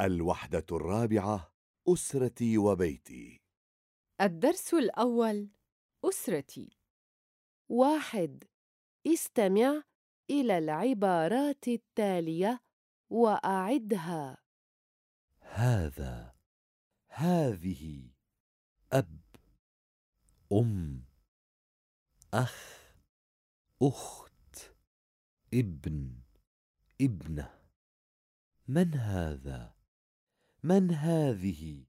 الوحدة الرابعة أسرتي وبيتي. الدرس الأول أسرتي. واحد استمع إلى العبارات التالية وأعدها. هذا هذه أب أم أخ أخت ابن ابنة. من هذا؟ من هذه؟